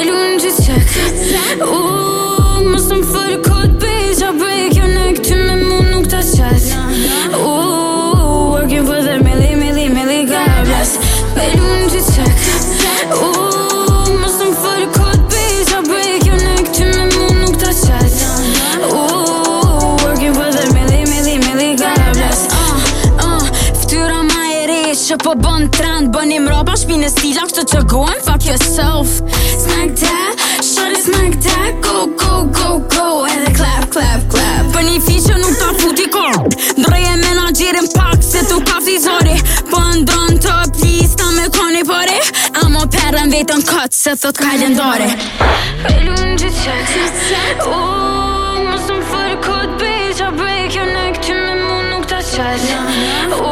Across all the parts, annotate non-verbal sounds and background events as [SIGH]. Elümün çiçek Ooh, must some for the break your neck që po bën trend Bëni më rapa shpinë e Kështë që gojnë Fuck yourself Smack that Shari smack that Go, go, go, go Edhe clap, clap, clap Për një fi që nuk ta futi ko Ndrej e menagjerin pak Se tu ka fizori Po ndron të plista me koni pare A mo perën vetën këtë Se thot ka ljendare E lunë gjithë qëtë Oh, mësë më fërë këtë bejtë A break your neck Ty me mu nuk t'a qëtë Oh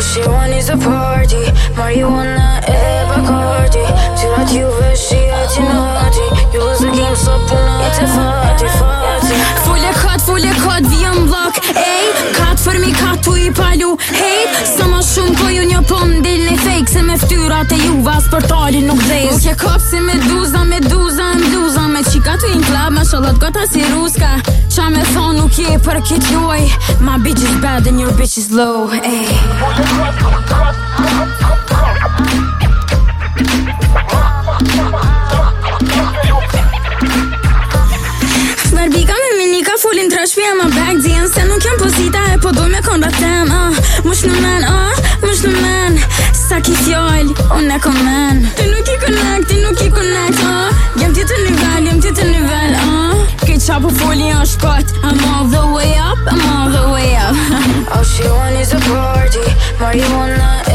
All she want is a party Marijuana e bakardi Qyrat juve shi e ti nati Ju lëzë kim së puna E të fati, fati Fule kat, fule kat, vijem blok, Ej, kat for me, kat tu i palu Hej, së më shumë po ju një pëm Dil një fake se me ftyrat e juve As për tali nuk dhejz Nuk je kap se me sholot kota si ruska Qa me thonë nuk je për kit juaj My bitch is bad and your bitch is low Ey Barbika me minika fullin të rashpi e më bag Se nuk jam posita e po do me konda tem ah. Mush në men, ah, mush në men Sa ki fjoll, unë e komen Ti nuk i konek, ti nuk i konek uh, ah. ti të nivell, jem ti të nivell top of 40 on Scott. I'm all the way up, I'm all the way up. [LAUGHS] all she want is a party, marijuana